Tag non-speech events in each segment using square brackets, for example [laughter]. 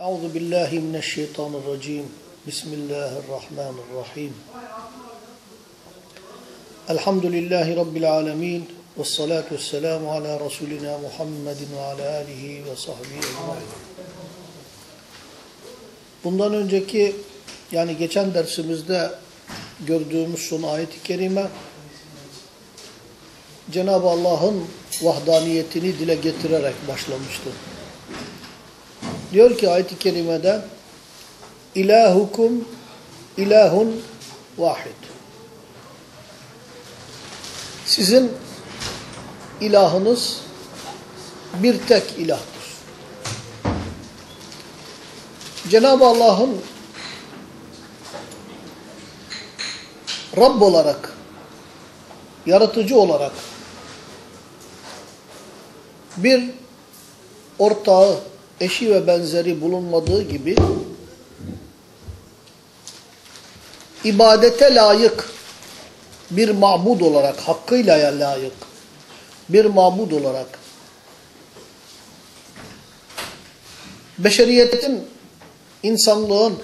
Euzu billahi mineşşeytanirracim. Bismillahirrahmanirrahim. Elhamdülillahi rabbil alamin ve salatu vesselamu ala rasulina Muhammedin ve ala alihi ve sahbihi ecmaîn. Bundan önceki yani geçen dersimizde gördüğümüz son ayet-i kerime Cenab-ı Allah'ın vahdaniyetini dile getirerek başlamıştı. Diyor ki ayet-i kerimede İlahukum ilahun vahid. Sizin ilahınız bir tek ilahtır. Cenab-ı Allah'ın Rabb olarak, yaratıcı olarak bir ortağı, eşi ve benzeri bulunmadığı gibi ibadete layık bir mabud olarak, hakkıyla layık bir mabud olarak beşeriyetin, insanlığın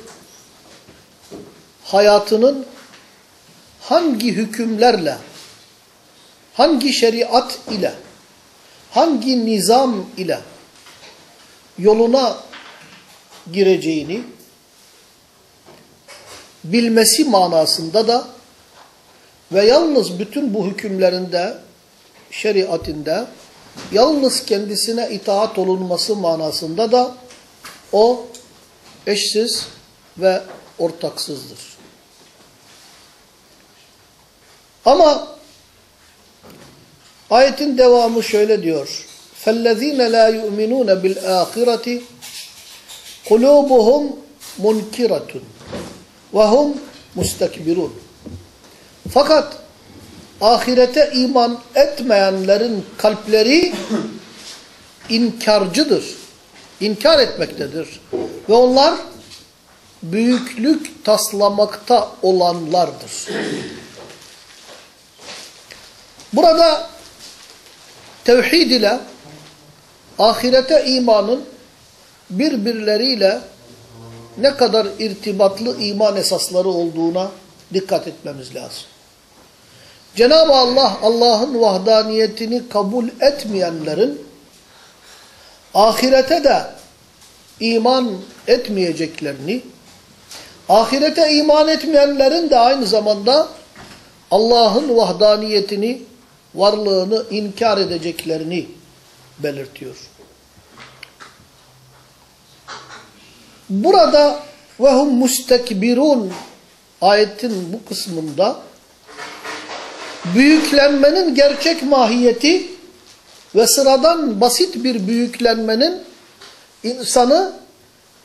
hayatının hangi hükümlerle, hangi şeriat ile, hangi nizam ile yoluna gireceğini bilmesi manasında da ve yalnız bütün bu hükümlerinde, şeriatinde yalnız kendisine itaat olunması manasında da o eşsiz ve ortaksızdır. Ama ayetin devamı şöyle diyor. فَالَّذ۪ينَ لَا يُؤْمِنُونَ بِالْآخِرَةِ قُلُوبُهُمْ مُنْكِرَةٌ وَهُمْ مُسْتَكْبِرُونَ Fakat ahirete iman etmeyenlerin kalpleri inkarcıdır. İnkar etmektedir. Ve onlar büyüklük taslamakta olanlardır. Burada tevhid ile ahirete imanın birbirleriyle ne kadar irtibatlı iman esasları olduğuna dikkat etmemiz lazım. Cenab-ı Allah, Allah'ın vahdaniyetini kabul etmeyenlerin ahirete de iman etmeyeceklerini, ahirete iman etmeyenlerin de aynı zamanda Allah'ın vahdaniyetini, varlığını inkar edeceklerini belirtiyor. Burada ve hum mustekbirun ayetin bu kısmında büyüklenmenin gerçek mahiyeti ve sıradan basit bir büyüklenmenin insanı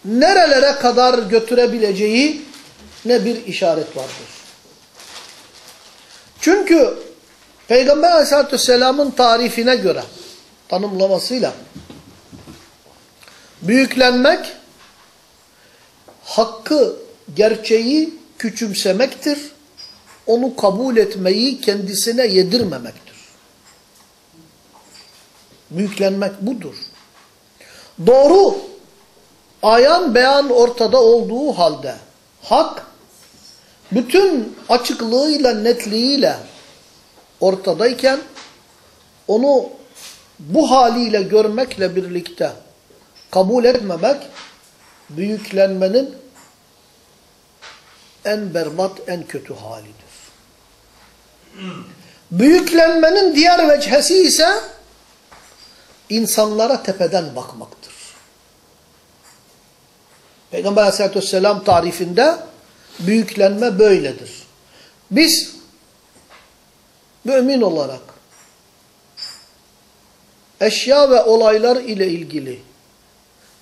nerelere kadar götürebileceği ne bir işaret vardır. Çünkü Peygamber aleyhissalatü vesselamın tarifine göre, tanımlamasıyla büyüklenmek hakkı, gerçeği küçümsemektir. Onu kabul etmeyi kendisine yedirmemektir. Büyüklenmek budur. Doğru, ayan beyan ortada olduğu halde hak bütün açıklığıyla, netliğiyle ortadayken onu bu haliyle görmekle birlikte kabul etmemek büyüklenmenin en berbat, en kötü halidir. Büyüklenmenin diğer vechesi ise insanlara tepeden bakmaktır. Peygamber aleyhissalatü vesselam tarifinde büyüklenme böyledir. Biz mümin olarak eşya ve olaylar ile ilgili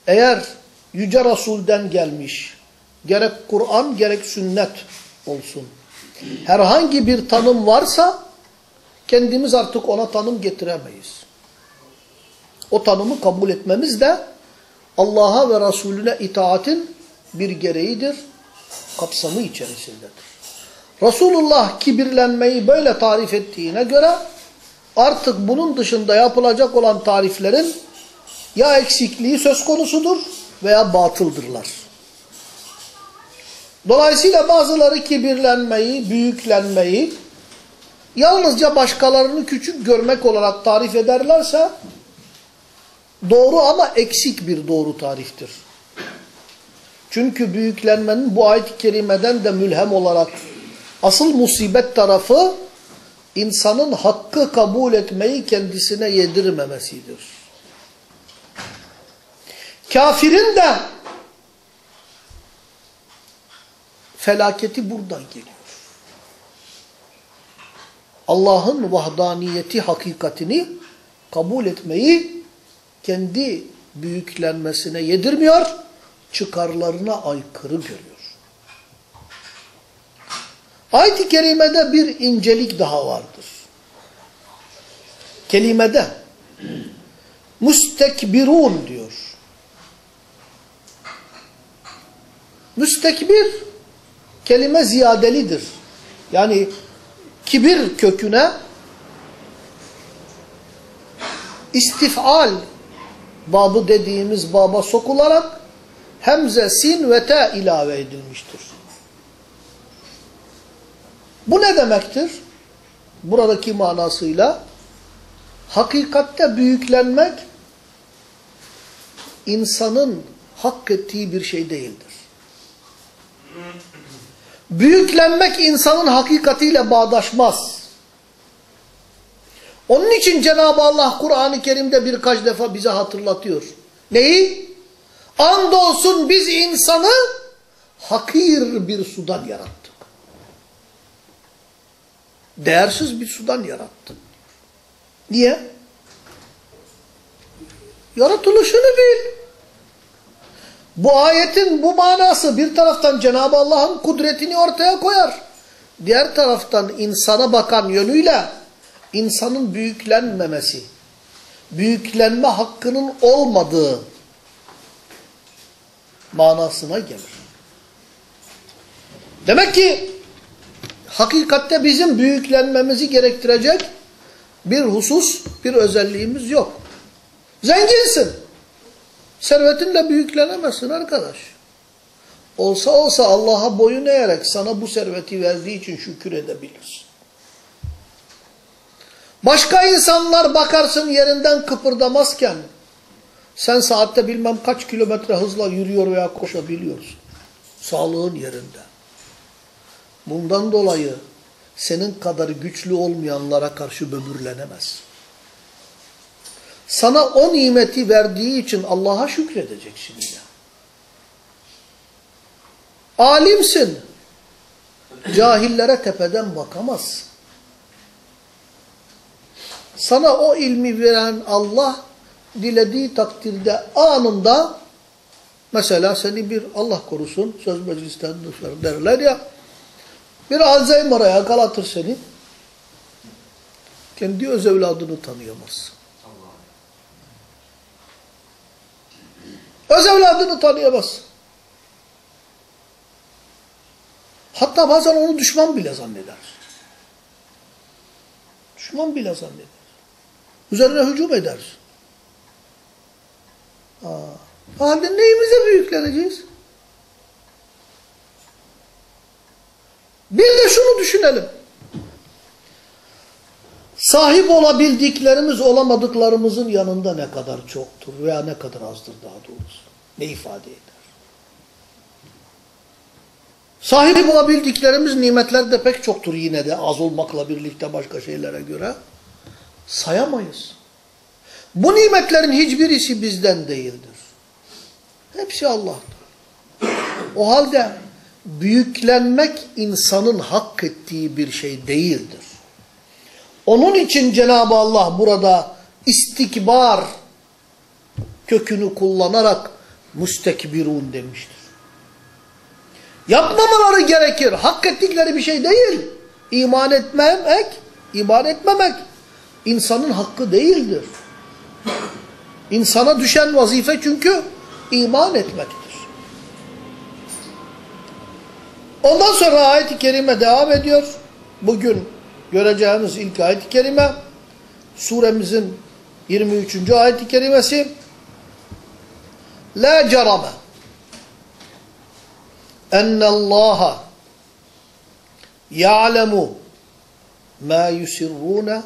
eğer Yüce Resul'den gelmiş gerek Kur'an gerek sünnet olsun. Herhangi bir tanım varsa kendimiz artık ona tanım getiremeyiz. O tanımı kabul etmemiz de Allah'a ve Resulüne itaatin bir gereğidir, kapsamı içerisindedir. Resulullah kibirlenmeyi böyle tarif ettiğine göre artık bunun dışında yapılacak olan tariflerin ya eksikliği söz konusudur veya batıldırlar. Dolayısıyla bazıları kibirlenmeyi, büyüklenmeyi yalnızca başkalarını küçük görmek olarak tarif ederlerse doğru ama eksik bir doğru tariftir. Çünkü büyüklenmenin bu ayet-i kerimeden de mülhem olarak asıl musibet tarafı insanın hakkı kabul etmeyi kendisine yedirmemesidir. Kafirin de felaketi buradan geliyor. Allah'ın vahdaniyeti hakikatini kabul etmeyi kendi büyüklenmesine yedirmiyor, çıkarlarına aykırı görüyor. Ayet-i kerimede bir incelik daha vardır. Kelimede müstekbirun diyor. Müstekbir kelime ziyadelidir. Yani kibir köküne istifal babı dediğimiz baba sokularak hemze, sin ve te ilave edilmiştir. Bu ne demektir? Buradaki manasıyla hakikatte büyüklenmek insanın hak ettiği bir şey değildir. Büyüklenmek insanın hakikatiyle bağdaşmaz. Onun için Cenab-ı Allah Kur'an-ı Kerim'de birkaç defa bize hatırlatıyor. Neyi? Andolsun biz insanı hakir bir sudan yarattık. Değersiz bir sudan yarattık. Niye? Yaratılışını bil. Bu ayetin bu manası bir taraftan Cenab-ı Allah'ın kudretini ortaya koyar. Diğer taraftan insana bakan yönüyle insanın büyüklenmemesi, büyüklenme hakkının olmadığı manasına gelir. Demek ki hakikatte bizim büyüklenmemizi gerektirecek bir husus, bir özelliğimiz yok. Zenginsin. Servetinle büyüklenemezsin arkadaş. Olsa olsa Allah'a boyun eğerek sana bu serveti verdiği için şükür edebilirsin. Başka insanlar bakarsın yerinden kıpırdamazken sen saatte bilmem kaç kilometre hızla yürüyor veya koşabiliyorsun. Sağlığın yerinde. Bundan dolayı senin kadar güçlü olmayanlara karşı böbürlenemez. Sana o nimeti verdiği için Allah'a şükredeceksin yine. Alimsin. Cahillere tepeden bakamazsın. Sana o ilmi veren Allah dilediği takdirde anında mesela seni bir Allah korusun söz meclisten dışarı derler ya bir Alzheimer'a yakalatır seni kendi öz evladını tanıyamazsın. Öz evladını tanıyamazsın. Hatta bazen onu düşman bile zanneder. Düşman bile zanneder. Üzerine hücum eder. Aa, halde neyimize büyükleneceğiz? Bir de şunu düşünelim. Sahip olabildiklerimiz olamadıklarımızın yanında ne kadar çoktur veya ne kadar azdır daha doğrusu. Ne ifade eder? Sahip olabildiklerimiz nimetler de pek çoktur yine de az olmakla birlikte başka şeylere göre. Sayamayız. Bu nimetlerin hiçbirisi bizden değildir. Hepsi Allah'tan. O halde büyüklenmek insanın hak ettiği bir şey değildir. Onun için Cenab-ı Allah burada istikbar kökünü kullanarak müstekbirun demiştir. Yapmamaları gerekir. Hak ettikleri bir şey değil. İman etmemek, iman etmemek insanın hakkı değildir. İnsana düşen vazife çünkü iman etmektir. Ondan sonra ayet-i kerime devam ediyor. Bugün göreceğimiz ilk ayet-i kerime suremizin 23. ayet-i kerimesi La cerame ennallaha ya'lemu ma yusirrune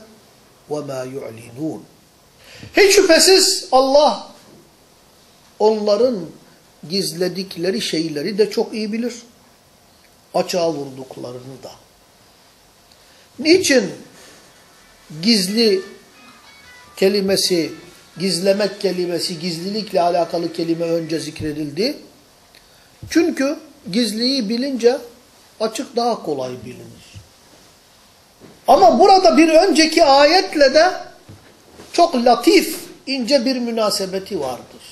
ve ma yu'linun. Hiç şüphesiz Allah onların gizledikleri şeyleri de çok iyi bilir. Açığa vurduklarını da. Niçin gizli kelimesi, gizlemek kelimesi, gizlilikle alakalı kelime önce zikredildi? Çünkü gizliyi bilince açık daha kolay bilinir. Ama burada bir önceki ayetle de çok latif, ince bir münasebeti vardır.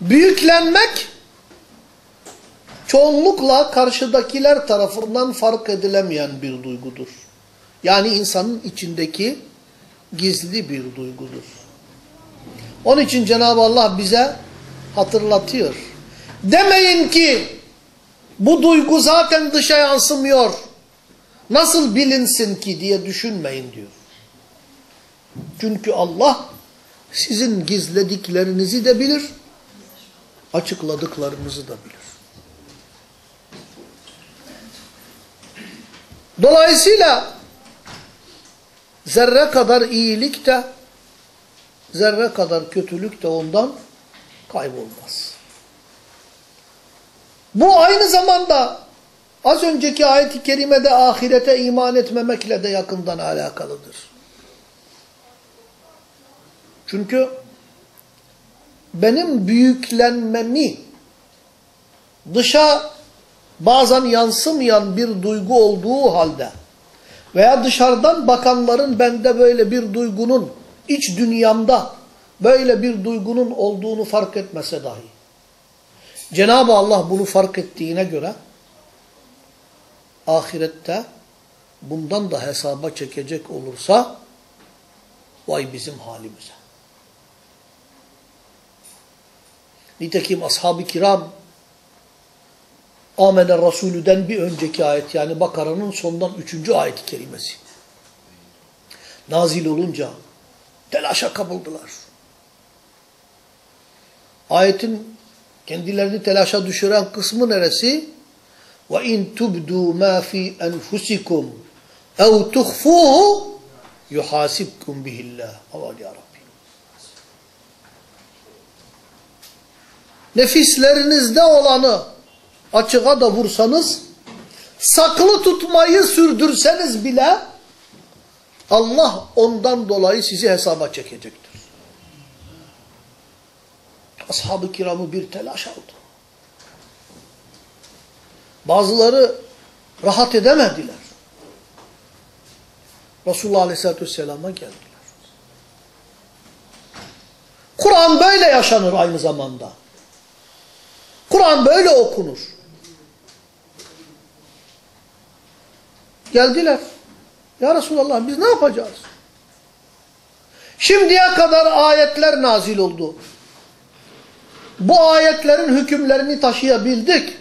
Büyüklenmek çoğunlukla karşıdakiler tarafından fark edilemeyen bir duygudur. Yani insanın içindeki gizli bir duygudur. Onun için Cenab-ı Allah bize hatırlatıyor. Demeyin ki bu duygu zaten dışa yansımıyor. Nasıl bilinsin ki diye düşünmeyin diyor. Çünkü Allah sizin gizlediklerinizi de bilir, açıkladıklarınızı da bilir. Dolayısıyla zerre kadar iyilik de, zerre kadar kötülük de ondan kaybolmaz. Bu aynı zamanda az önceki ayet-i kerimede ahirete iman etmemekle de yakından alakalıdır. Çünkü benim büyüklenmemi dışa bazen yansımayan bir duygu olduğu halde veya dışarıdan bakanların bende böyle bir duygunun iç dünyamda böyle bir duygunun olduğunu fark etmese dahi Cenab-ı Allah bunu fark ettiğine göre ahirette bundan da hesaba çekecek olursa vay bizim halimize. Nitekim ashab-ı kiram Amene Resulü'den bir önceki ayet yani Bakara'nın sondan üçüncü ayet-i kerimesi. Nazil olunca telaşa kapıldılar. Ayetin kendilerini telaşa düşüren kısmı neresi? Ve in tubdu ma fi enfusikum ev tuhfuhu yuhasibkum bihillah. Aval ya Rabbi. Nefislerinizde olanı açığa da vursanız, saklı tutmayı sürdürseniz bile Allah ondan dolayı sizi hesaba çekecektir. Ashab-ı kiramı bir telaş aldı. Bazıları rahat edemediler. Resulullah Aleyhisselatü Vesselam'a geldiler. Kur'an böyle yaşanır aynı zamanda. Kur'an böyle okunur. Geldiler. Ya Resulallah biz ne yapacağız? Şimdiye kadar ayetler nazil oldu. Bu ayetlerin hükümlerini taşıyabildik.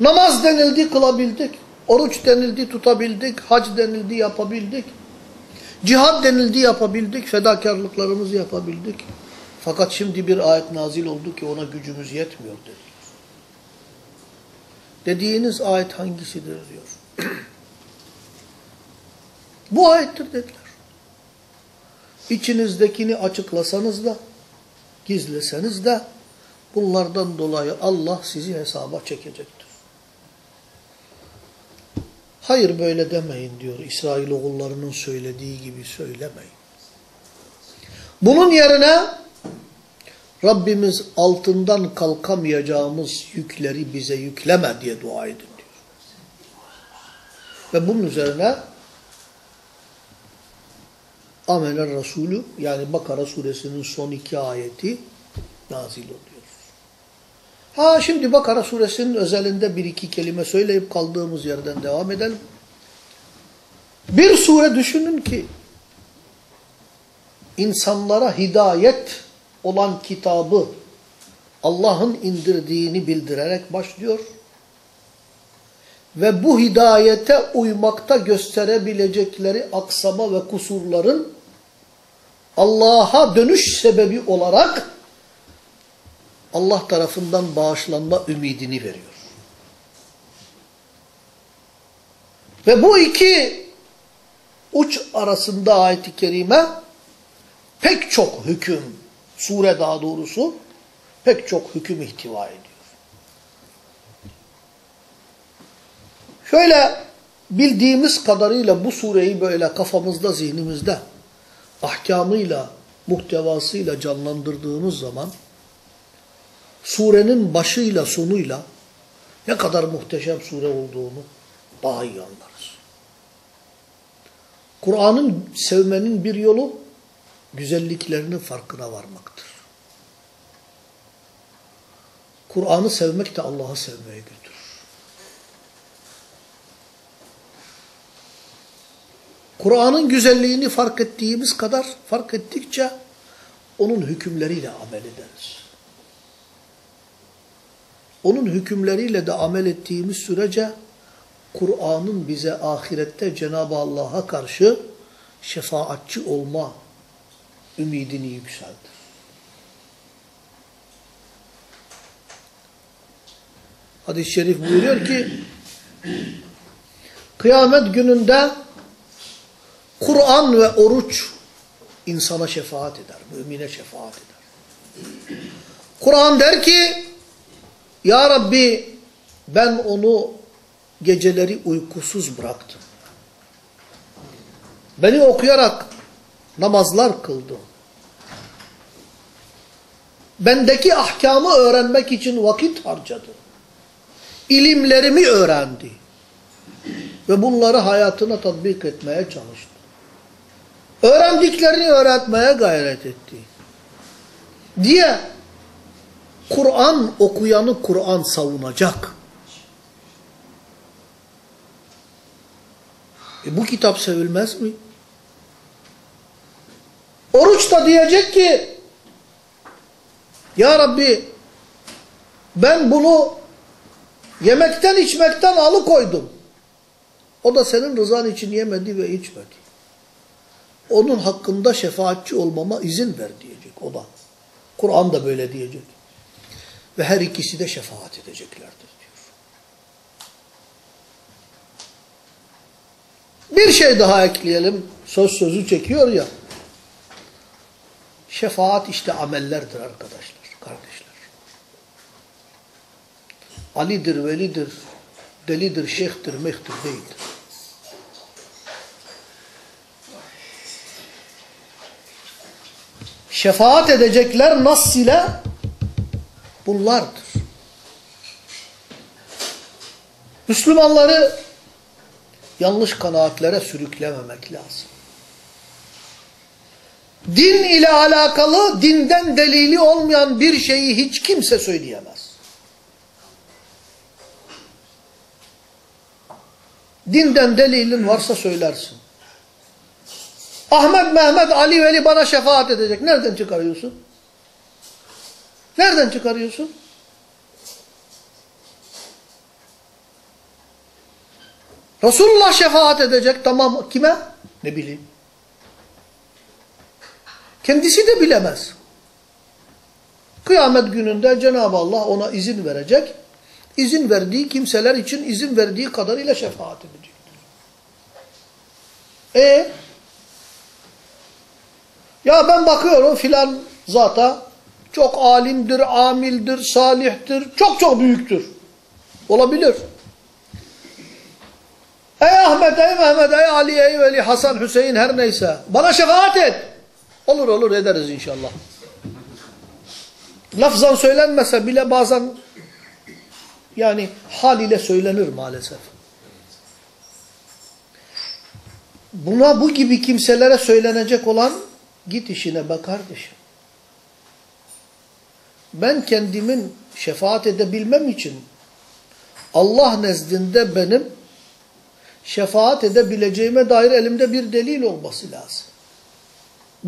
Namaz denildi kılabildik. Oruç denildi tutabildik. Hac denildi yapabildik. Cihad denildi yapabildik. Fedakarlıklarımızı yapabildik. Fakat şimdi bir ayet nazil oldu ki ona gücümüz yetmiyor dediler. Dediğiniz ayet hangisidir diyor. [clears throat] Bu ayettir dediler. İçinizdekini açıklasanız da, gizleseniz de bunlardan dolayı Allah sizi hesaba çekecektir. Hayır böyle demeyin diyor İsrail oğullarının söylediği gibi söylemeyin. Bunun yerine Rabbimiz altından kalkamayacağımız yükleri bize yükleme diye dua edin diyor. Ve bunun üzerine Amener Resulü yani Bakara suresinin son iki ayeti nazil oluyor. Ha şimdi Bakara suresinin özelinde bir iki kelime söyleyip kaldığımız yerden devam edelim. Bir sure düşünün ki insanlara hidayet olan kitabı Allah'ın indirdiğini bildirerek başlıyor. Ve bu hidayete uymakta gösterebilecekleri aksama ve kusurların Allah'a dönüş sebebi olarak Allah tarafından bağışlanma ümidini veriyor. Ve bu iki uç arasında ayet-i kerime pek çok hüküm, sure daha doğrusu pek çok hüküm ihtiva ediyor. Şöyle bildiğimiz kadarıyla bu sureyi böyle kafamızda, zihnimizde ahkamıyla, muhtevasıyla canlandırdığımız zaman surenin başıyla sonuyla ne kadar muhteşem sure olduğunu daha iyi anlarız. Kur'an'ın sevmenin bir yolu güzelliklerinin farkına varmaktır. Kur'an'ı sevmek de Allah'ı sevmeye götürür. Kur'an'ın güzelliğini fark ettiğimiz kadar fark ettikçe onun hükümleriyle amel ederiz. Onun hükümleriyle de amel ettiğimiz sürece Kur'an'ın bize ahirette Cenab-ı Allah'a karşı şefaatçi olma ümidini yükseltir. Hadis-i şerif buyuruyor ki kıyamet gününde Kur'an ve oruç insana şefaat eder, mümine şefaat eder. Kur'an der ki Ya Rabbi ben onu geceleri uykusuz bıraktım. Beni okuyarak namazlar kıldı. Bendeki ahkamı öğrenmek için vakit harcadı. İlimlerimi öğrendi. Ve bunları hayatına tatbik etmeye çalıştı. Öğrendiklerini öğretmeye gayret etti. Diye Kur'an okuyanı Kur'an savunacak. E bu kitap sevilmez mi? Oruç da diyecek ki Ya Rabbi ben bunu yemekten içmekten alıkoydum. O da senin rızan için yemedi ve içmedi. Onun hakkında şefaatçi olmama izin ver diyecek o da. Kur'an da böyle diyecek. Ve her ikisi de şefaat edeceklerdir diyor. Bir şey daha ekleyelim. Söz sözü çekiyor ya. Şefaat işte amellerdir arkadaşlar, kardeşler. Ali'dir, velidir, delidir, şeyhtir, mehtir değildir. Şefaat edecekler nas ile bunlardır. Müslümanları yanlış kanaatlere sürüklememek lazım. Din ile alakalı dinden delili olmayan bir şeyi hiç kimse söyleyemez. Dinden delilin varsa söylersin. Ahmet, Mehmet, Ali, Veli bana şefaat edecek. Nereden çıkarıyorsun? Nereden çıkarıyorsun? Resulullah şefaat edecek. Tamam kime? Ne bileyim. Kendisi de bilemez. Kıyamet gününde Cenab-ı Allah ona izin verecek. İzin verdiği kimseler için izin verdiği kadarıyla şefaat edecektir. E ya ben bakıyorum filan zata çok alimdir, amildir, salihtir, çok çok büyüktür. Olabilir. Ey Ahmet, ey Mehmet, ey Ali, ey Veli, Hasan, Hüseyin her neyse. Bana şefaat et. Olur olur ederiz inşallah. Lafzan söylenmese bile bazen yani hal ile söylenir maalesef. Buna bu gibi kimselere söylenecek olan git işine be kardeşim. Ben kendimin şefaat edebilmem için Allah nezdinde benim şefaat edebileceğime dair elimde bir delil olması lazım.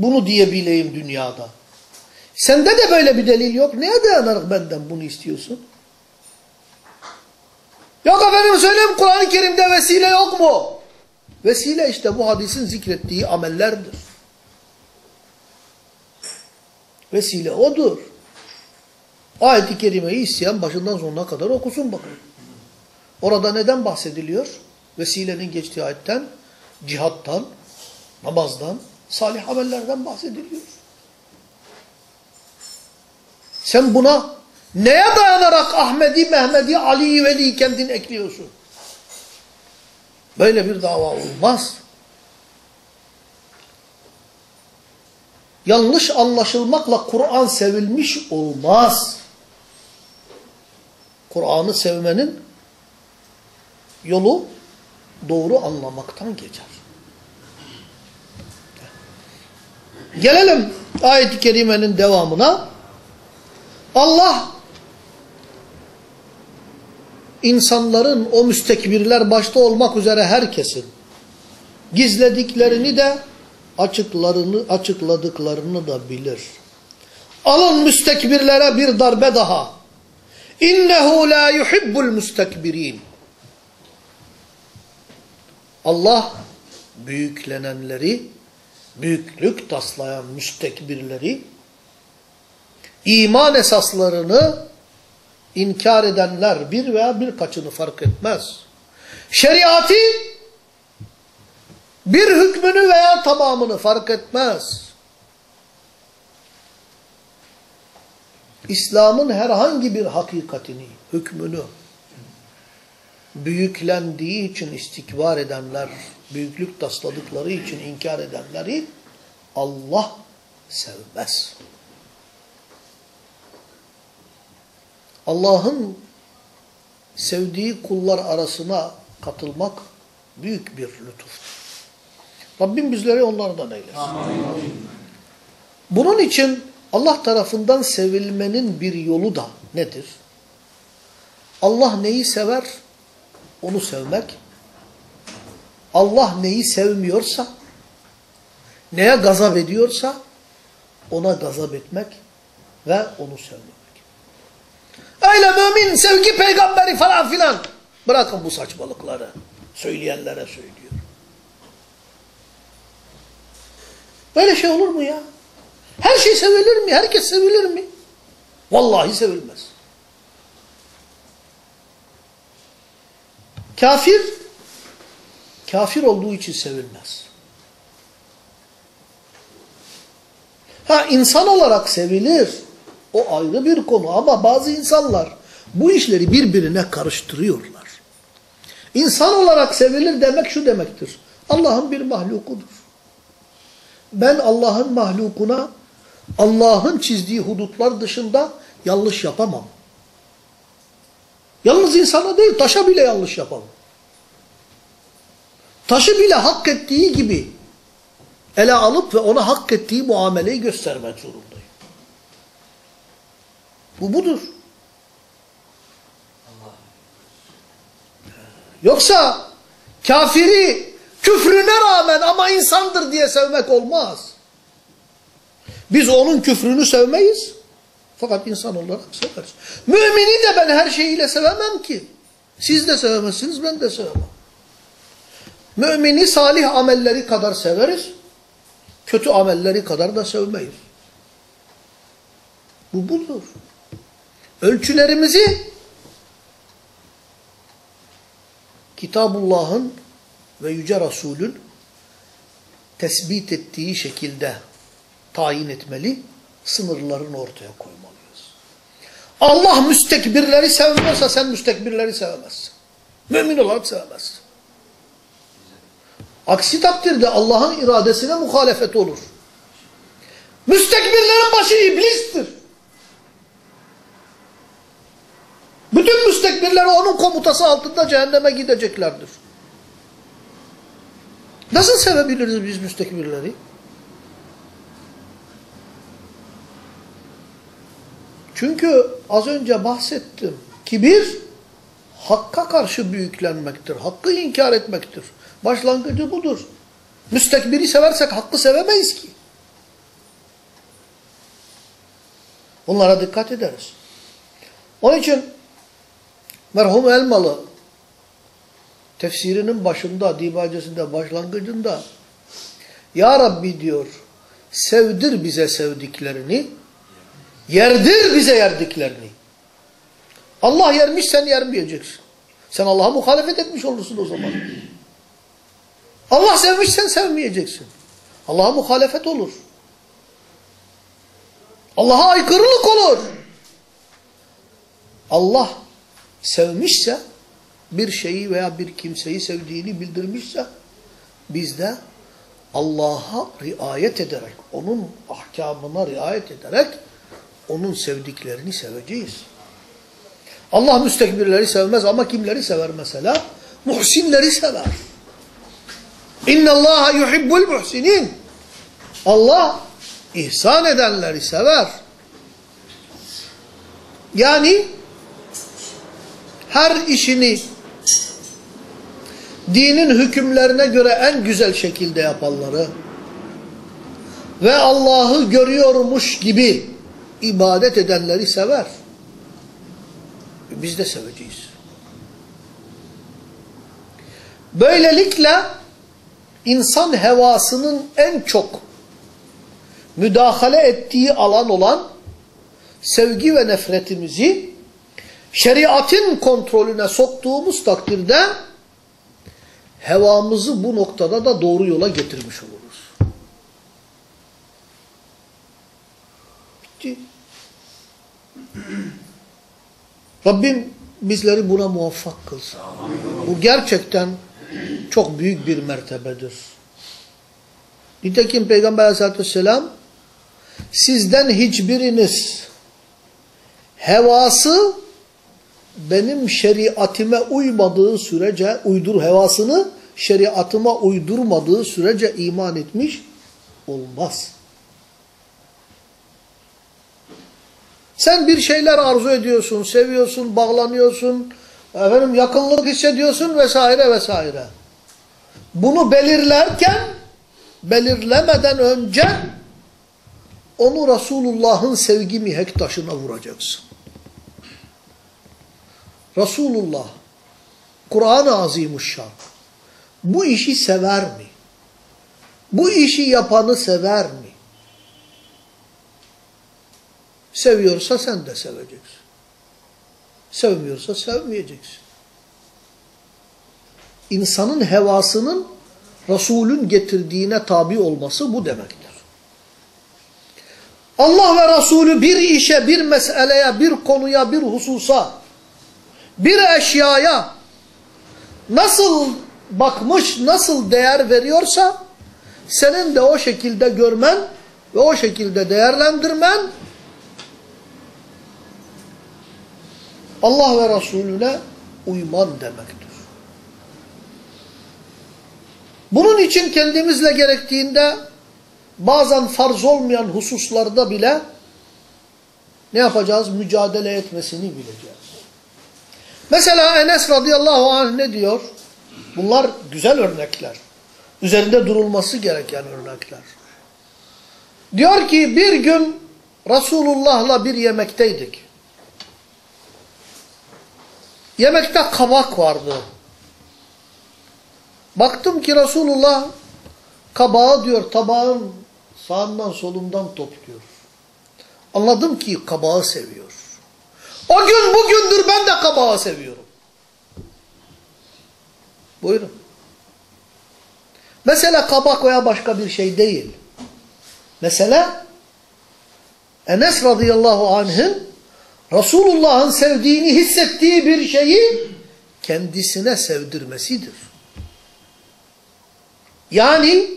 Bunu diyebileyim dünyada. Sende de böyle bir delil yok. Neye dayanarak benden bunu istiyorsun? Yok efendim söyleyeyim Kur'an-ı Kerim'de vesile yok mu? Vesile işte bu hadisin zikrettiği amellerdir. Vesile odur. Ayet-i Kerime'yi isteyen başından sonuna kadar okusun bakın. Orada neden bahsediliyor? Vesilenin geçtiği ayetten, cihattan, namazdan, salih amellerden bahsediliyor. Sen buna neye dayanarak Ahmedi, Mehmedi, Ali'yi, Veli'yi kendin ekliyorsun? Böyle bir dava olmaz. Yanlış anlaşılmakla Kur'an sevilmiş olmaz. Kur'an'ı sevmenin yolu doğru anlamaktan geçer. Gelelim ayet-i kerimenin devamına. Allah insanların o müstekbirler başta olmak üzere herkesin gizlediklerini de açıklarını açıkladıklarını da bilir. Alın müstekbirlere bir darbe daha. İnnehu la yuhibbul müstekbirin. Allah büyüklenenleri, büyüklük taslayan müstekbirleri, iman esaslarını inkar edenler bir veya birkaçını fark etmez. Şeriatı bir hükmünü veya tamamını fark etmez. İslam'ın herhangi bir hakikatini, hükmünü büyüklendiği için istikbar edenler, büyüklük tasladıkları için inkar edenleri Allah sevmez. Allah'ın sevdiği kullar arasına katılmak büyük bir lütuftur. Rabbim bizleri onlardan eylesin. Bunun için Allah tarafından sevilmenin bir yolu da nedir? Allah neyi sever? Onu sevmek. Allah neyi sevmiyorsa, neye gazap ediyorsa ona gazap etmek ve onu sevmek. Öyle mümin sevgi peygamberi falan filan. Bırakın bu saçmalıkları. Söyleyenlere söylüyor. Böyle şey olur mu ya? Her şey sevilir mi? Herkes sevilir mi? Vallahi sevilmez. Kafir, kafir olduğu için sevilmez. Ha insan olarak sevilir. O ayrı bir konu ama bazı insanlar bu işleri birbirine karıştırıyorlar. İnsan olarak sevilir demek şu demektir. Allah'ın bir mahlukudur. Ben Allah'ın mahlukuna Allah'ın çizdiği hudutlar dışında yanlış yapamam. Yalnız insana değil, taşa bile yanlış yapamam. Taşı bile hak ettiği gibi ele alıp ve ona hak ettiği muameleyi göstermek zorundayım. Bu budur. Yoksa kafiri küfrüne rağmen ama insandır diye sevmek olmaz. Biz onun küfrünü sevmeyiz. Fakat insan olarak severiz. Mümini de ben her şeyiyle sevemem ki. Siz de sevemezsiniz, ben de sevemem. Mümini salih amelleri kadar severiz. Kötü amelleri kadar da sevmeyiz. Bu budur. Ölçülerimizi Kitabullah'ın ve Yüce Resul'ün tespit ettiği şekilde tayin etmeli, sınırlarını ortaya koymalıyız. Allah müstekbirleri sevmiyorsa sen müstekbirleri sevemezsin. Mümin olarak sevemezsin. Aksi takdirde Allah'ın iradesine muhalefet olur. Müstekbirlerin başı iblistir. Bütün müstekbirler onun komutası altında cehenneme gideceklerdir. Nasıl sevebiliriz biz müstekbirleri? Çünkü az önce bahsettim. Kibir hakka karşı büyüklenmektir. Hakkı inkar etmektir. Başlangıcı budur. Müstekbiri seversek hakkı sevemeyiz ki. Bunlara dikkat ederiz. Onun için merhum Elmalı tefsirinin başında, dibacesinde, başlangıcında Ya Rabbi diyor, sevdir bize sevdiklerini, Yerdir bize yerdiklerini. Allah yermiş sen yermeyeceksin. Sen Allah'a muhalefet etmiş olursun o zaman. Allah sevmiş sen sevmeyeceksin. Allah'a muhalefet olur. Allah'a aykırılık olur. Allah sevmişse bir şeyi veya bir kimseyi sevdiğini bildirmişse biz de Allah'a riayet ederek, onun ahkamına riayet ederek onun sevdiklerini seveceğiz. Allah müstekbirleri sevmez ama kimleri sever mesela? Muhsinleri sever. İnna Allaha yuhibbul muhsinin. Allah ihsan edenleri sever. Yani her işini dinin hükümlerine göre en güzel şekilde yapanları ve Allah'ı görüyormuş gibi ibadet edenleri sever. Biz de seveceğiz. Böylelikle insan hevasının en çok müdahale ettiği alan olan sevgi ve nefretimizi şeriatın kontrolüne soktuğumuz takdirde hevamızı bu noktada da doğru yola getirmiş oluruz. Bitti. Rabbim bizleri buna muvaffak kılsın. Bu gerçekten çok büyük bir mertebedir. Nitekim Peygamber aleyhissalatü vesselam sizden hiçbiriniz hevası benim şeriatime uymadığı sürece uydur hevasını şeriatıma uydurmadığı sürece iman etmiş olmaz. Sen bir şeyler arzu ediyorsun, seviyorsun, bağlanıyorsun, efendim yakınlık hissediyorsun vesaire vesaire. Bunu belirlerken belirlemeden önce onu Resulullah'ın sevgi mihek taşına vuracaksın. Resulullah, Kur'an-ı Azimuşşan bu işi sever mi? Bu işi yapanı sever mi? Seviyorsa sen de seveceksin. Sevmiyorsa sevmeyeceksin. İnsanın hevasının Resulün getirdiğine tabi olması bu demektir. Allah ve Resulü bir işe, bir meseleye, bir konuya, bir hususa, bir eşyaya nasıl bakmış, nasıl değer veriyorsa senin de o şekilde görmen ve o şekilde değerlendirmen Allah ve Resulüne uyman demektir. Bunun için kendimizle gerektiğinde bazen farz olmayan hususlarda bile ne yapacağız? Mücadele etmesini bileceğiz. Mesela Enes radıyallahu anh ne diyor? Bunlar güzel örnekler. Üzerinde durulması gereken örnekler. Diyor ki bir gün Resulullah'la bir yemekteydik. Yemekte kabak vardı. Baktım ki Resulullah kabağı diyor tabağın sağından solundan topluyor. Anladım ki kabağı seviyor. O gün bugündür ben de kabağı seviyorum. Buyurun. Mesela kabak veya başka bir şey değil. Mesela Enes radıyallahu anh'ın Resulullah'ın sevdiğini hissettiği bir şeyi kendisine sevdirmesidir. Yani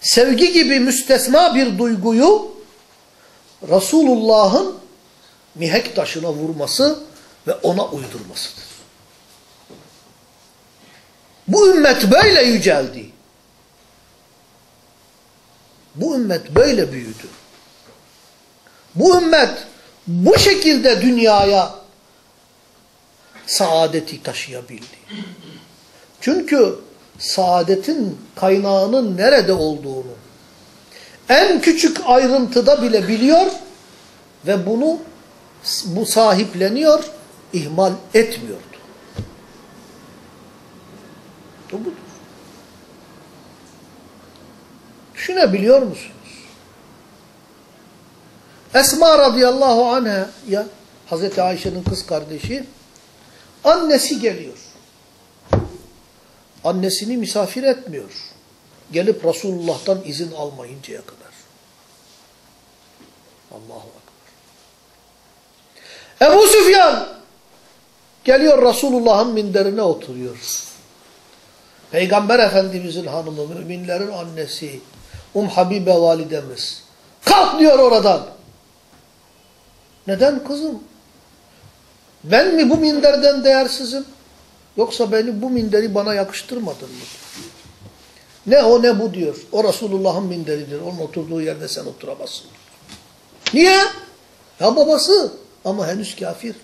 sevgi gibi müstesna bir duyguyu Resulullah'ın mihek taşına vurması ve ona uydurmasıdır. Bu ümmet böyle yüceldi. Bu ümmet böyle büyüdü. Bu ümmet bu şekilde dünyaya saadeti taşıyabildi. Çünkü saadetin kaynağının nerede olduğunu en küçük ayrıntıda bile biliyor ve bunu bu sahipleniyor, ihmal etmiyordu. Bu budur. Düşünebiliyor musunuz? Esma radıyallahu anha ya Hazreti Ayşe'nin kız kardeşi annesi geliyor. Annesini misafir etmiyor. Gelip Resulullah'tan izin almayıncaya kadar. Allahu Ekber. Ebu Süfyan geliyor Resulullah'ın minderine oturuyor. Peygamber Efendimizin hanımı, müminlerin annesi, Um Habibe validemiz. Kalk diyor oradan. Neden kızım? Ben mi bu minderden değersizim? Yoksa beni bu minderi bana yakıştırmadın mı? Ne o ne bu diyor. O Resulullah'ın minderidir. Onun oturduğu yerde sen oturamazsın. Niye? Ya babası ama henüz kafir.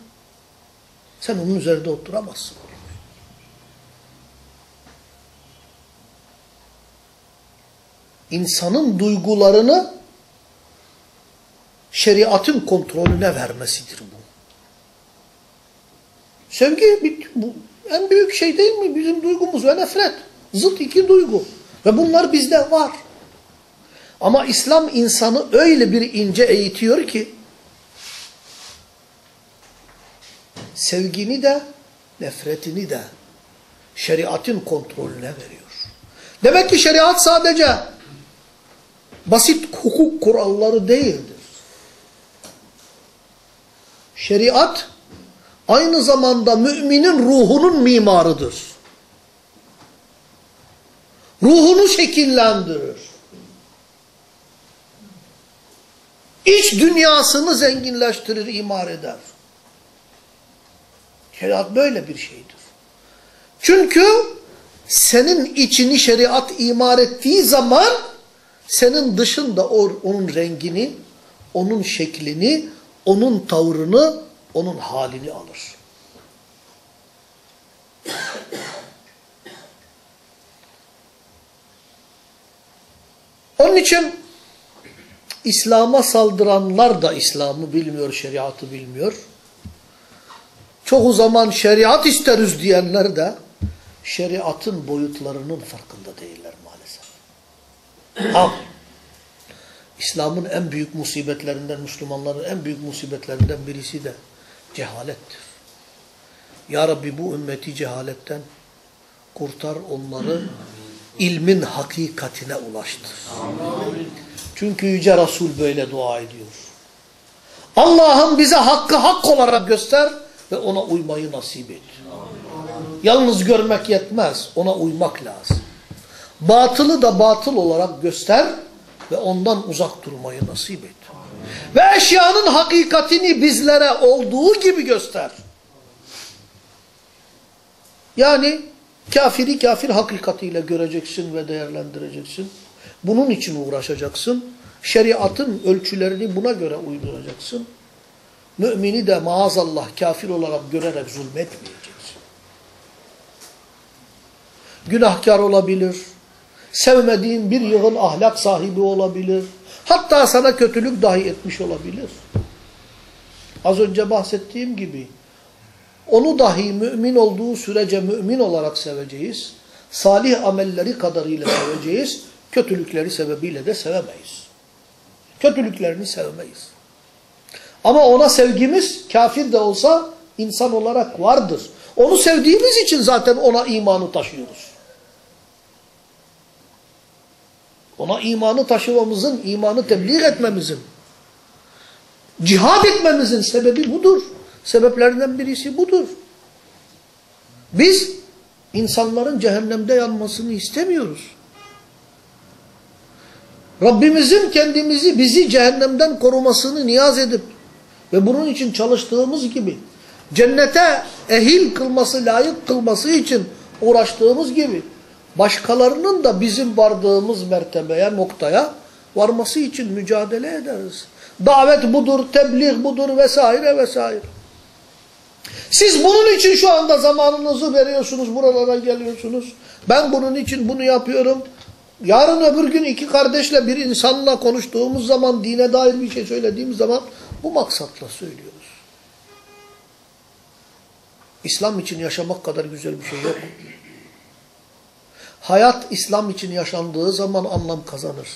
Sen onun üzerinde oturamazsın. İnsanın duygularını şeriatın kontrolüne vermesidir bu. Sevgi bu en büyük şey değil mi? Bizim duygumuz ve nefret. Zıt iki duygu. Ve bunlar bizde var. Ama İslam insanı öyle bir ince eğitiyor ki sevgini de nefretini de şeriatın kontrolüne veriyor. Demek ki şeriat sadece basit hukuk kuralları değildir. Şeriat aynı zamanda müminin ruhunun mimarıdır. Ruhunu şekillendirir. İç dünyasını zenginleştirir, imar eder. Şeriat böyle bir şeydir. Çünkü senin içini şeriat imar ettiği zaman senin dışında onun rengini, onun şeklini, onun tavrını, onun halini alır. Onun için İslam'a saldıranlar da İslam'ı bilmiyor, şeriatı bilmiyor. Çoğu zaman şeriat isteriz diyenler de şeriatın boyutlarının farkında değiller maalesef. Al. İslam'ın en büyük musibetlerinden, Müslümanların en büyük musibetlerinden birisi de cehalettir. Ya Rabbi bu ümmeti cehaletten kurtar onları ilmin hakikatine ulaştır. Çünkü Yüce Resul böyle dua ediyor. Allah'ım bize hakkı hak olarak göster ve ona uymayı nasip et. Yalnız görmek yetmez, ona uymak lazım. Batılı da batıl olarak göster ve ondan uzak durmayı nasip et. Ve eşyanın hakikatini bizlere olduğu gibi göster. Yani kafiri kafir hakikatiyle göreceksin ve değerlendireceksin. Bunun için uğraşacaksın. Şeriatın ölçülerini buna göre uyduracaksın. Mümini de maazallah kafir olarak görerek zulmetmeyeceksin. Günahkar olabilir. Sevmediğin bir yığın ahlak sahibi olabilir. Hatta sana kötülük dahi etmiş olabilir. Az önce bahsettiğim gibi onu dahi mümin olduğu sürece mümin olarak seveceğiz. Salih amelleri kadarıyla seveceğiz. Kötülükleri sebebiyle de sevemeyiz. Kötülüklerini sevmeyiz. Ama ona sevgimiz kafir de olsa insan olarak vardır. Onu sevdiğimiz için zaten ona imanı taşıyoruz. Ona imanı taşımamızın, imanı tebliğ etmemizin, cihad etmemizin sebebi budur. Sebeplerinden birisi budur. Biz insanların cehennemde yanmasını istemiyoruz. Rabbimizin kendimizi, bizi cehennemden korumasını niyaz edip ve bunun için çalıştığımız gibi cennete ehil kılması, layık kılması için uğraştığımız gibi başkalarının da bizim vardığımız mertebeye, noktaya varması için mücadele ederiz. Davet budur, tebliğ budur vesaire vesaire. Siz bunun için şu anda zamanınızı veriyorsunuz, buralara geliyorsunuz. Ben bunun için bunu yapıyorum. Yarın öbür gün iki kardeşle bir insanla konuştuğumuz zaman, dine dair bir şey söylediğimiz zaman bu maksatla söylüyoruz. İslam için yaşamak kadar güzel bir şey yok. Hayat İslam için yaşandığı zaman anlam kazanır.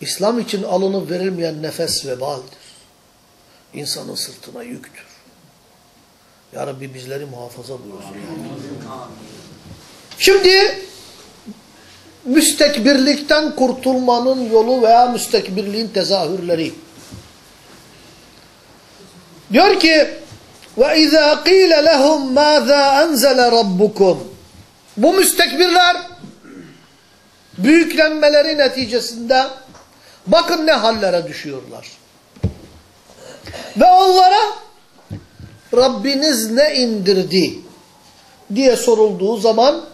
İslam için alınıp verilmeyen nefes vebaldir. İnsanın sırtına yüktür. Ya Rabbi bizleri muhafaza buyursun. Şimdi müstekbirlikten kurtulmanın yolu veya müstekbirliğin tezahürleri. Diyor ki وَاِذَا قِيلَ لَهُمْ مَاذَا أَنْزَلَ رَبُّكُمْ Bu müstekbirler büyüklenmeleri neticesinde bakın ne hallere düşüyorlar. Ve onlara Rabbiniz ne indirdi diye sorulduğu zaman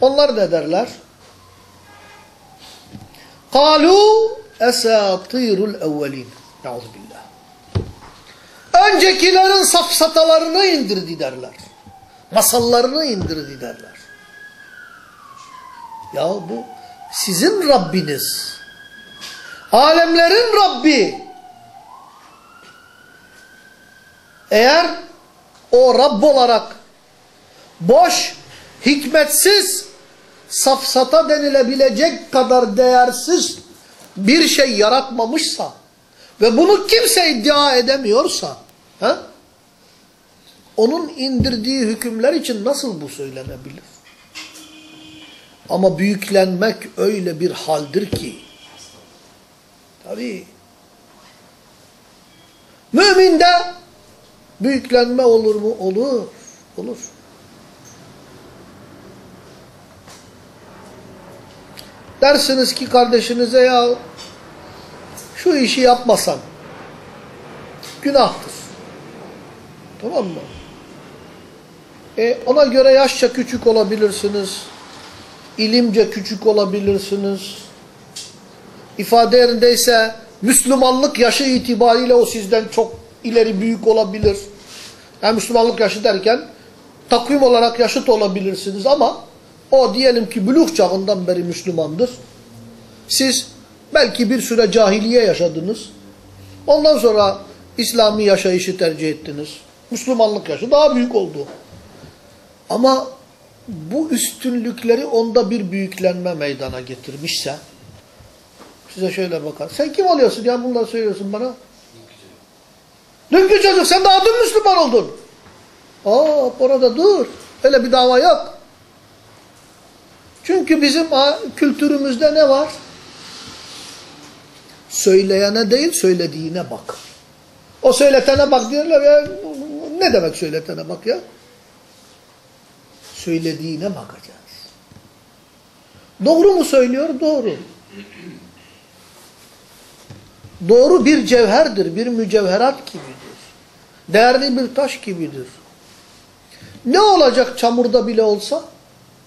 onlar ne derler? قَالُوا اَسَاطِيرُ الْاَوَّلِينَ Euzubillah. Öncekilerin safsatalarını indirdi derler. Masallarını indirdi derler. Ya bu sizin Rabbiniz. Alemlerin Rabbi. Eğer o Rabb olarak boş, hikmetsiz, safsata denilebilecek kadar değersiz bir şey yaratmamışsa ve bunu kimse iddia edemiyorsa he, onun indirdiği hükümler için nasıl bu söylenebilir? Ama büyüklenmek öyle bir haldir ki tabi müminde büyüklenme olur mu? Olur. Olur. Dersiniz ki kardeşinize ya şu işi yapmasan günahtır. Tamam mı? E, ona göre yaşça küçük olabilirsiniz. ilimce küçük olabilirsiniz. İfade yerindeyse Müslümanlık yaşı itibariyle o sizden çok ileri büyük olabilir. Yani Müslümanlık yaşı derken takvim olarak yaşıt olabilirsiniz ama o diyelim ki buluğ çağından beri Müslümandır. Siz belki bir süre cahiliye yaşadınız. Ondan sonra İslami yaşayışı tercih ettiniz. Müslümanlık yaşı daha büyük oldu. Ama bu üstünlükleri onda bir büyüklenme meydana getirmişse size şöyle bakar. Sen kim oluyorsun ya bunları söylüyorsun bana? Dünkü çocuk sen daha dün Müslüman oldun. Aa orada dur. Öyle bir dava yok. Çünkü bizim kültürümüzde ne var? Söyleyene değil söylediğine bak. O söyletene bak diyorlar ya. Ne demek söyletene bak ya? Söylediğine bakacağız. Doğru mu söylüyor? Doğru. Doğru bir cevherdir, bir mücevherat gibidir. Değerli bir taş gibidir. Ne olacak çamurda bile olsa?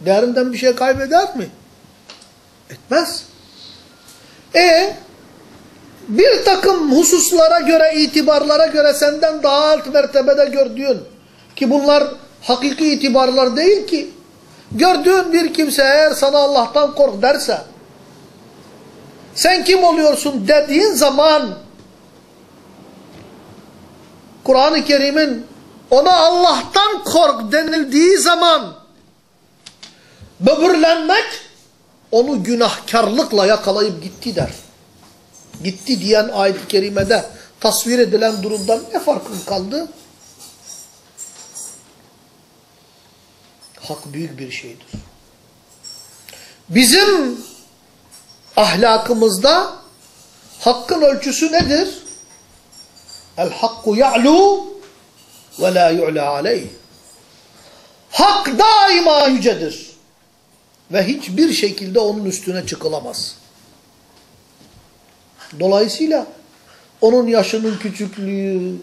Değerinden bir şey kaybeder mi? Etmez. E bir takım hususlara göre, itibarlara göre senden daha alt mertebede gördüğün ki bunlar hakiki itibarlar değil ki gördüğün bir kimse eğer sana Allah'tan kork derse sen kim oluyorsun dediğin zaman Kur'an-ı Kerim'in ona Allah'tan kork denildiği zaman böbürlenmek onu günahkarlıkla yakalayıp gitti der. Gitti diyen ayet-i kerimede tasvir edilen durumdan ne farkın kaldı? Hak büyük bir şeydir. Bizim ahlakımızda hakkın ölçüsü nedir? El hakku ya'lu ve la yu'la aleyh. Hak daima yücedir. Ve hiçbir şekilde onun üstüne çıkılamaz. Dolayısıyla onun yaşının küçüklüğü,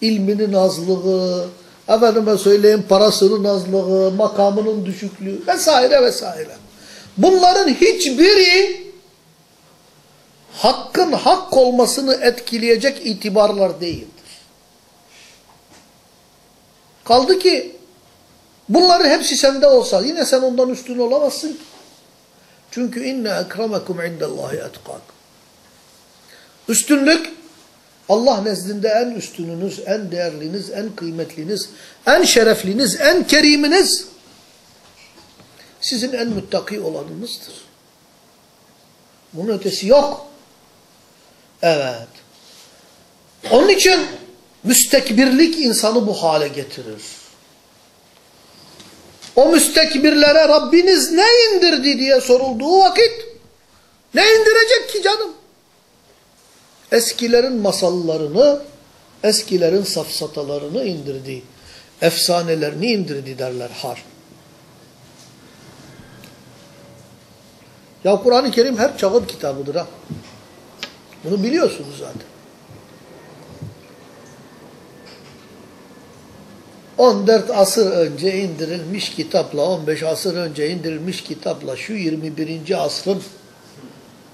ilminin azlığı, efendime söyleyeyim parasının azlığı, makamının düşüklüğü vesaire vesaire. Bunların hiçbiri hakkın hak olmasını etkileyecek itibarlar değildir. Kaldı ki bunların hepsi sende olsa yine sen ondan üstün olamazsın. Çünkü inne ekremekum indallahi etkak. Üstünlük Allah nezdinde en üstününüz, en değerliniz, en kıymetliniz, en şerefliniz, en keriminiz sizin en müttaki olanınızdır. Bunun ötesi yok. Evet. Onun için müstekbirlik insanı bu hale getirir. O müstekbirlere Rabbiniz ne indirdi diye sorulduğu vakit ne indirecek ki canım? Eskilerin masallarını, eskilerin safsatalarını indirdi. Efsanelerini indirdi derler har. Ya Kur'an-ı Kerim her çağın kitabıdır ha. Bunu biliyorsunuz zaten. 14 asır önce indirilmiş kitapla, 15 asır önce indirilmiş kitapla şu 21. asrın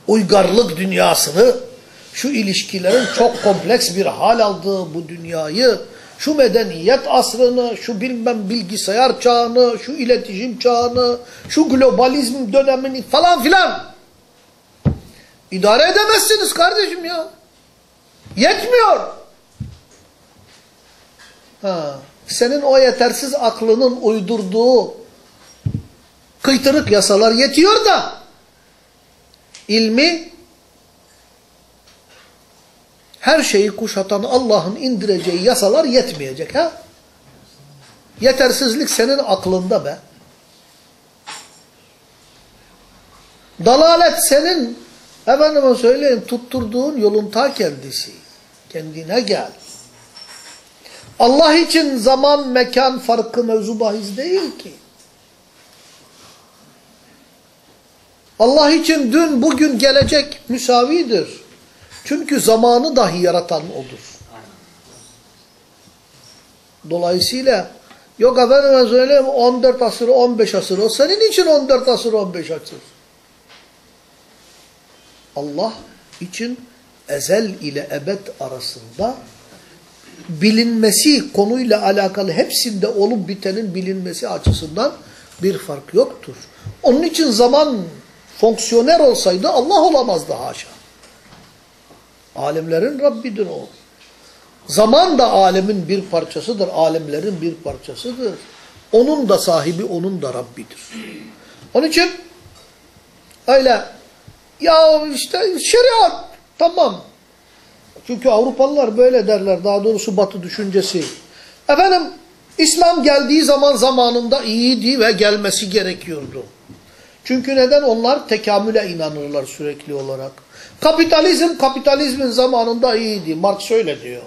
uygarlık dünyasını, şu ilişkilerin çok kompleks bir hal aldığı bu dünyayı, şu medeniyet asrını, şu bilmem bilgisayar çağını, şu iletişim çağını, şu globalizm dönemini falan filan idare edemezsiniz kardeşim ya. Yetmiyor. Ha, senin o yetersiz aklının uydurduğu kıytırık yasalar yetiyor da ilmi her şeyi kuşatan Allah'ın indireceği yasalar yetmeyecek ha? Yetersizlik senin aklında be. Dalalet senin efendime söyleyeyim tutturduğun yolun ta kendisi. Kendine gel. Allah için zaman, mekan farkı mevzu bahis değil ki. Allah için dün, bugün, gelecek müsavidir. Çünkü zamanı dahi yaratan O'dur. Dolayısıyla yok efendime söyleyeyim 14 asır, 15 asır. O senin için 14 asır, 15 asır. Allah için ezel ile ebed arasında bilinmesi konuyla alakalı hepsinde olup bitenin bilinmesi açısından bir fark yoktur. Onun için zaman fonksiyoner olsaydı Allah olamazdı haşa. Alemlerin Rabbidir o. Zaman da alemin bir parçasıdır, alemlerin bir parçasıdır. Onun da sahibi, onun da Rabbidir. Onun için öyle ya işte şeriat tamam. Çünkü Avrupalılar böyle derler. Daha doğrusu Batı düşüncesi. Efendim İslam geldiği zaman zamanında iyiydi ve gelmesi gerekiyordu. Çünkü neden? Onlar tekamüle inanırlar sürekli olarak. Kapitalizm kapitalizmin zamanında iyiydi. Marx öyle diyor.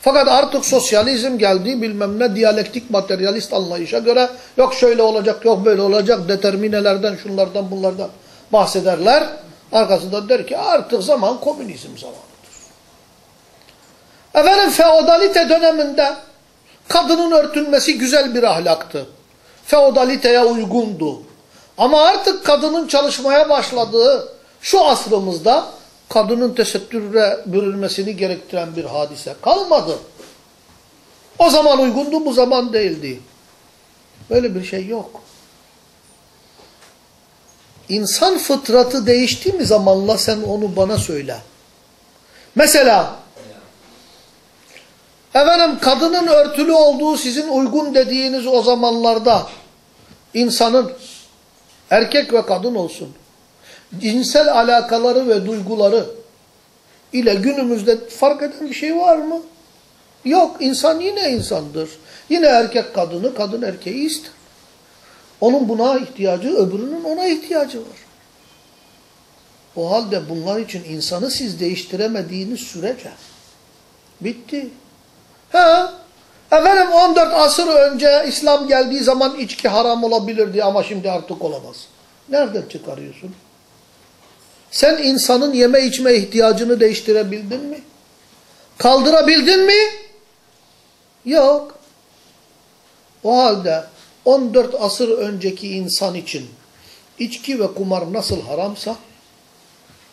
Fakat artık sosyalizm geldi bilmem ne diyalektik materyalist anlayışa göre yok şöyle olacak yok böyle olacak determinelerden şunlardan bunlardan bahsederler. Arkasında der ki artık zaman komünizm zamanıdır. Efendim feodalite döneminde kadının örtünmesi güzel bir ahlaktı. Feodaliteye uygundu. Ama artık kadının çalışmaya başladığı şu asrımızda kadının tesettüre bürünmesini gerektiren bir hadise kalmadı. O zaman uygundu, bu zaman değildi. Böyle bir şey yok. İnsan fıtratı değişti mi zamanla sen onu bana söyle. Mesela efendim kadının örtülü olduğu sizin uygun dediğiniz o zamanlarda insanın erkek ve kadın olsun cinsel alakaları ve duyguları ile günümüzde fark eden bir şey var mı? Yok. İnsan yine insandır. Yine erkek kadını, kadın erkeği ister. Onun buna ihtiyacı, öbürünün ona ihtiyacı var. O halde bunlar için insanı siz değiştiremediğiniz sürece bitti. Ha, efendim 14 asır önce İslam geldiği zaman içki haram olabilirdi ama şimdi artık olamaz. Nereden çıkarıyorsun? Sen insanın yeme içme ihtiyacını değiştirebildin mi? Kaldırabildin mi? Yok. O halde 14 asır önceki insan için içki ve kumar nasıl haramsa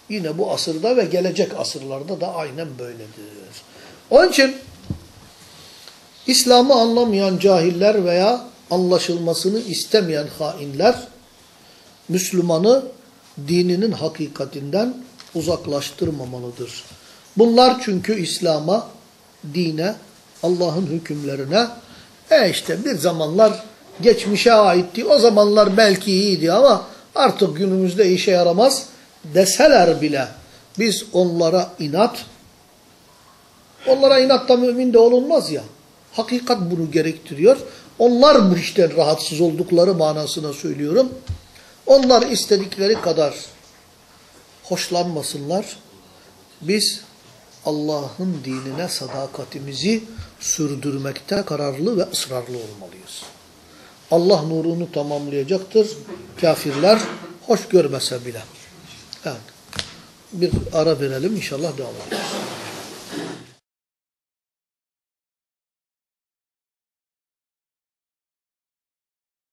yine bu asırda ve gelecek asırlarda da aynen böyledir. Onun için İslam'ı anlamayan cahiller veya anlaşılmasını istemeyen hainler Müslümanı dininin hakikatinden uzaklaştırmamalıdır. Bunlar çünkü İslam'a, dine, Allah'ın hükümlerine e işte bir zamanlar geçmişe aitti. O zamanlar belki iyiydi ama artık günümüzde işe yaramaz deseler bile biz onlara inat, onlara inat da mümin de olunmaz ya. Hakikat bunu gerektiriyor. Onlar bu işten rahatsız oldukları manasına söylüyorum. Onlar istedikleri kadar hoşlanmasınlar. Biz Allah'ın dinine sadakatimizi sürdürmekte kararlı ve ısrarlı olmalıyız. Allah nurunu tamamlayacaktır. Kafirler hoş görmese bile. Evet. Bir ara verelim inşallah devam ederiz.